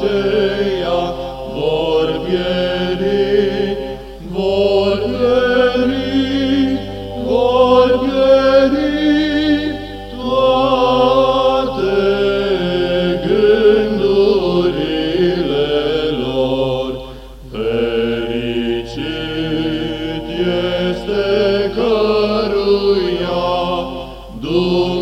aceia vor pieri, vor pieri, vor pieri toate gândurile lor. Fericit este căruia Dumnezeu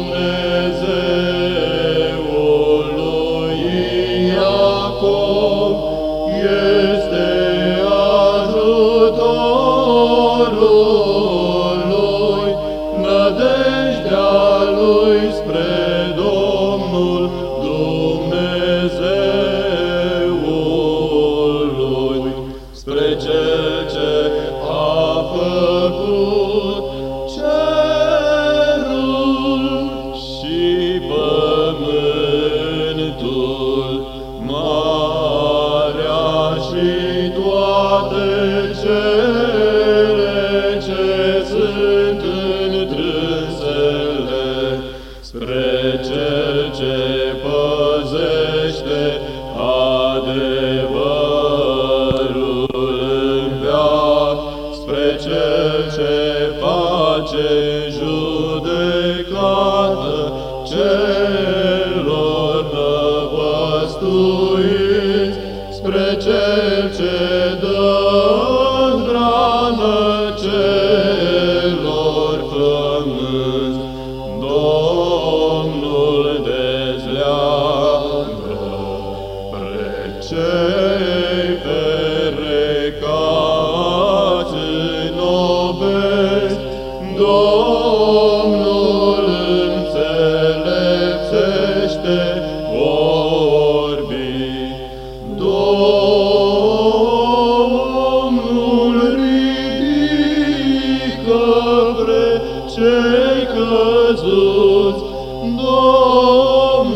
adevărul în veac, spre Cel ce face judecată celor năpăstuiți, spre Cel ce Господь, Domnul